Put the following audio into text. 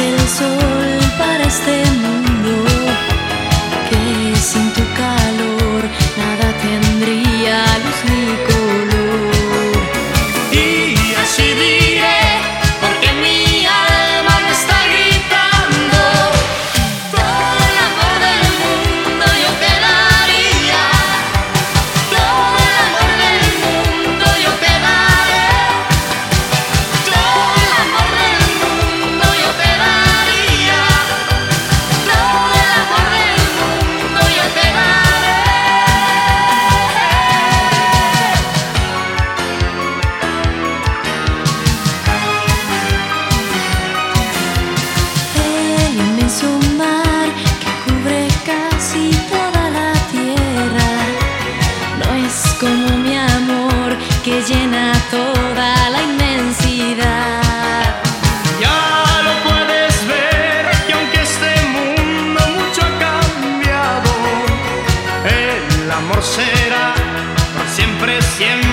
el sol. Su mar que cubre casi toda la tierra no es como mi amor que llena toda la inmensidad. Ya lo puedes ver que, aunque este mundo mucho ha cambiado, el amor será para siempre, siempre.